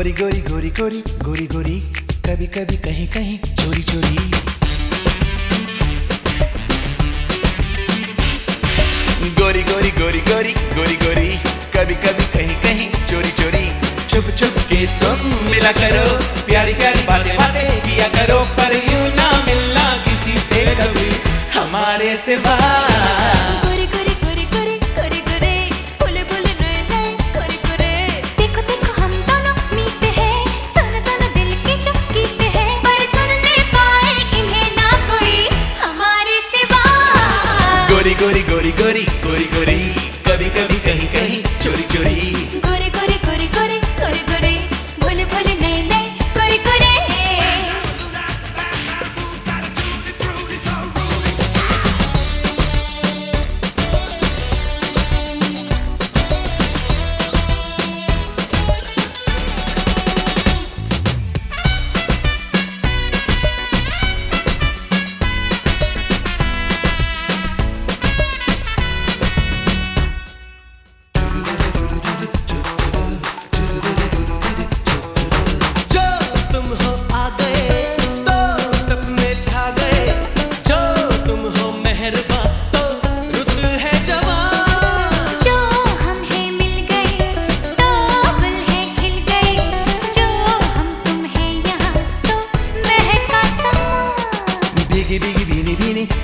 Gori gori gori gori gori gori. कभी कभी कहीं कहीं चोरी चोरी। गोरी गोरी गोरी गोरी गोरी गोरी। कभी कभी कहीं कहीं चोरी चोरी। छुप छुप के तुम मिला करो। प्यारी प्यारी बातें बातें किया करो। पर यूँ ना मिलना किसी से कभी। हमारे सिवा गोरी गोरी गोरी कभी कभी कहीं कहीं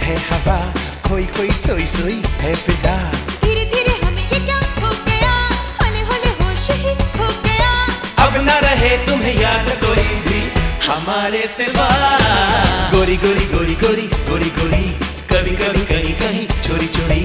है हवा खोई खोई सोई सोई है फिजा। धीरे धीरे हमें ये क्या हो गया होले होले होश ही खो गया। अब ना रहे तुम्हें याद कोई भी हमारे सिवा। गोरी गोरी गोरी गोरी गोरी गोरी कभी कभी कहीं कहीं चोरी चोरी।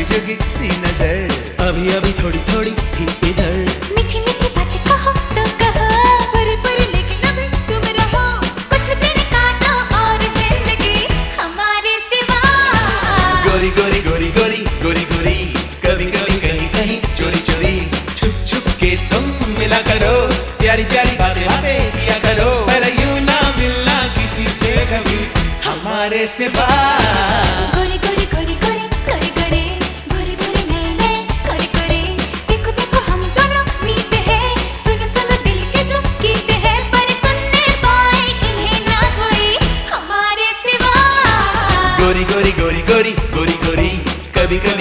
झुकी झुकी सी नज़र। अभी अभी थोड़ी थोड़ी थी इधर। मीठी मीठी बातें कहो तो कहो। परी परी लेकिन अभी तुम रहो। कुछ दिन काटो और ज़िंदगी हमारे सिवा। गोरी गोरी गोरी गोरी गोरी गोरी कभी कभी कहीं कहीं चोरी चोरी। छुप छुप के तुम मिला करो प्यारी प्यारी बातें बातें किया करो। पर यूँ ना मिलना किसी से कभी हमारे सिवा। गोरी गोरी गोरी कभी कभी